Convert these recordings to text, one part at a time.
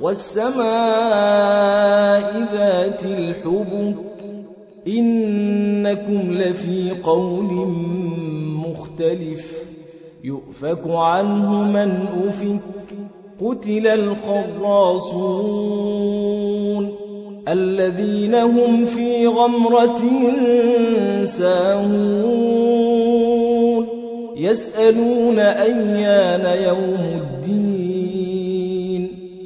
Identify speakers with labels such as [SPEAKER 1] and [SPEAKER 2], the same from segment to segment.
[SPEAKER 1] والسماء ذات الحبك إنكم لفي قول مختلف يؤفك عنه من أفك قتل الخراصون الذين هم في غمرة ساهون يسألون أيان يوم الدين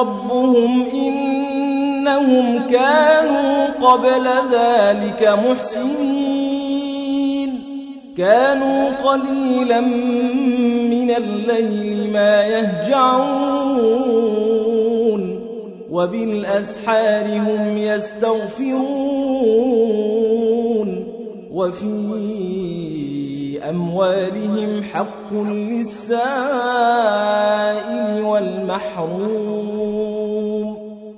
[SPEAKER 1] ربهم إنهم كانوا قبل ذلك محسنين. كانوا قليلا من الليل ما يهجعون. وبالأسحار هم يستغفرون. وفي أموالهم حق للسائل والمحروم.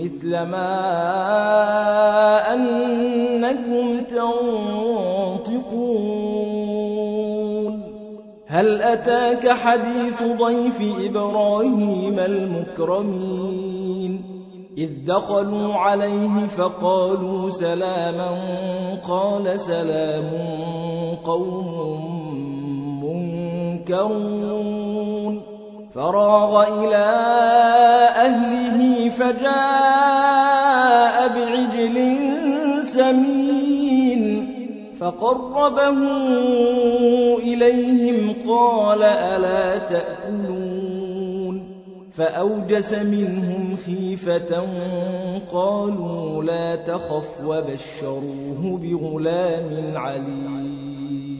[SPEAKER 1] مثل ما أنكم تنطقون. هل أتاك حديث ضيف إبراهيم المكرمين؟ إذ دخلوا عليه فقالوا سلاما قال سلام قوم منكرون. فراغ إلى أهله فجاء بعجل سمين فقربه إليهم قال ألا تأكلون فأوجس منهم خيفة قالوا لا تخف وبشروه بغلام عليم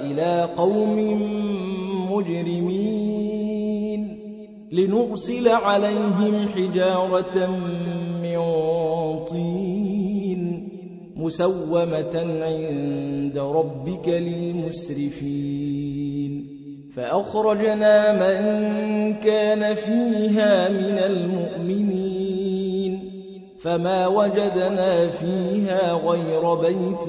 [SPEAKER 1] إلى قوم مجرمين لنرسل عليهم حجارة من طين مسومة عند ربك للمسرفين. فأخرجنا من كان فيها من المؤمنين. فما وجدنا فيها غير بيت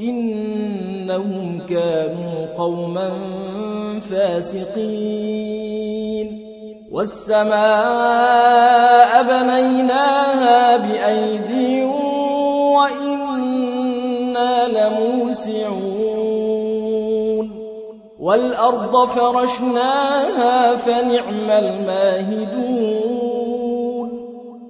[SPEAKER 1] إنهم كانوا قوما فاسقين. والسماء بنيناها بأيدي وإنا لموسعون. والأرض فرشناها فنعم الماهدون.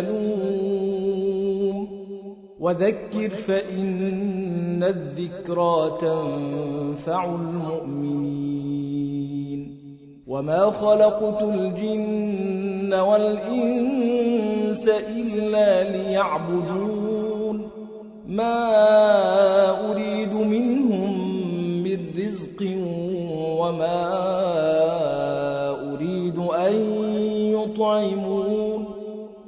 [SPEAKER 1] أنت بملوم وذكر فإن الذكرى تنفع المؤمنين. وما خلقت الجن والإنس إلا ليعبدون. ما أريد منهم من رزق وما أريد أن يطعمون.